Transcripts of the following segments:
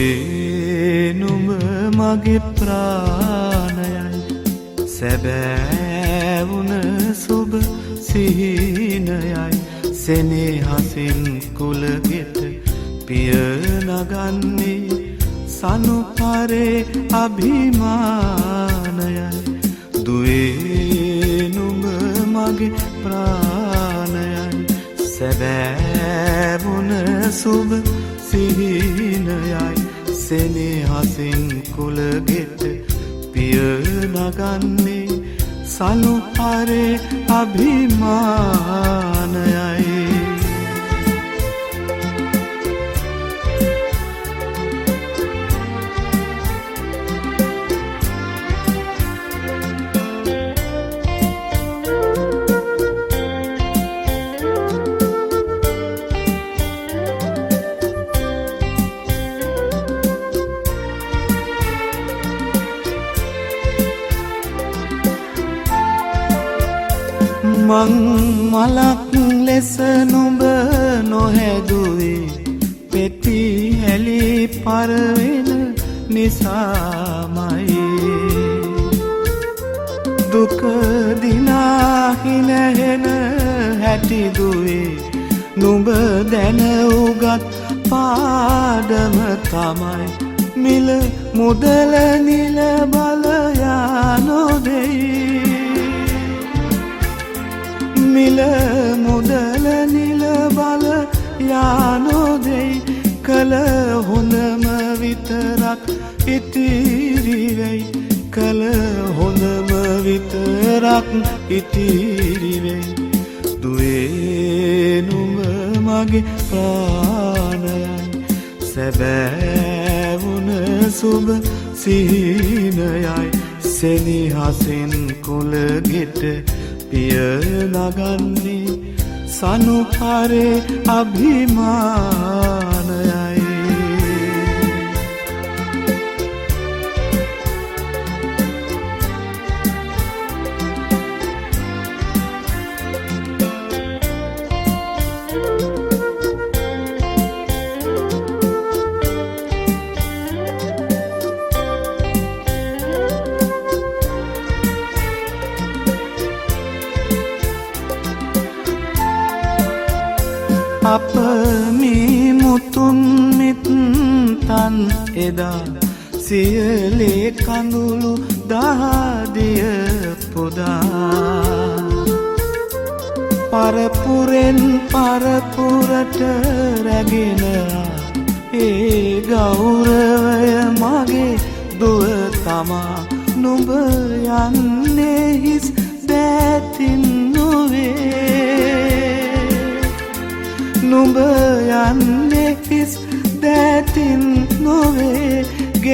දුවේ නුඹ මගේ ප්‍රාණයයි. සැබෑවුන සුබ සිහිනයයි. සෙනෙහසින් කුලගෙට පිය නගන්නේ සනුපරේ අභිමානයයි. දුවේ නුඹ මගේ ප්‍රාණයයි. සැබෑවුන සුබ සිහිනයයි. සෙනෙහසින් කුලගෙට පිය නගන්නේ සනුහරේ අභිමානයයි. මං මලක් ලෙස නුඹ නොහැදුවේ. පෙති හැලි පරවෙන නිසාමයි. දුකදිනාහිනහෙන හැටිදුවේ නුඹ දැනවුගත් පාඩම තමයි. මිල මුදල නිල මිල මුදල නිල බල යානෝදෙයි කළ හොඳම විතරක් ඉතිරිවෙයි. කළ හොඳම විතරක් ඉතිරිවෙයි. දුවේනුම මගේ ප්‍රාණයයි සැබෑවුන සුබ සිහිනයයි. සෙනිහසෙන් කොළගෙට පිය නගන්නේ සනුහරේ අභිමානයයි අප මේ මුතුන් මිත්තන් එදා සියලේ කඳුළු දහදිය පුදා. පරපුරෙන් පරපුරට රැගෙනවා ඒ ගෞරවය මගේ දුව තමා නුඹ යන්නේ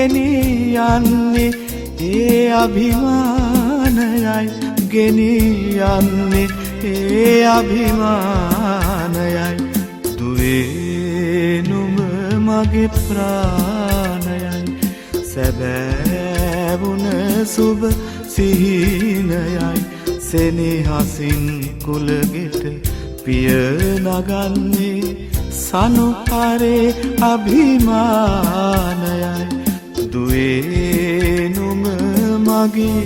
ගෙනියන්නේ ඒ අභිමානයයි. ගෙනියන්නේ ඒ අභිමානයයි. දුවේ නුඹ මගේ ප්‍රාණයයි. සැබෑවුන සුබ සිහිනයයි. සෙනෙහසින් කුලගෙට පිය නගන්නේ සනුහරේ අභිමානයයි. දුවේ නුම මගේ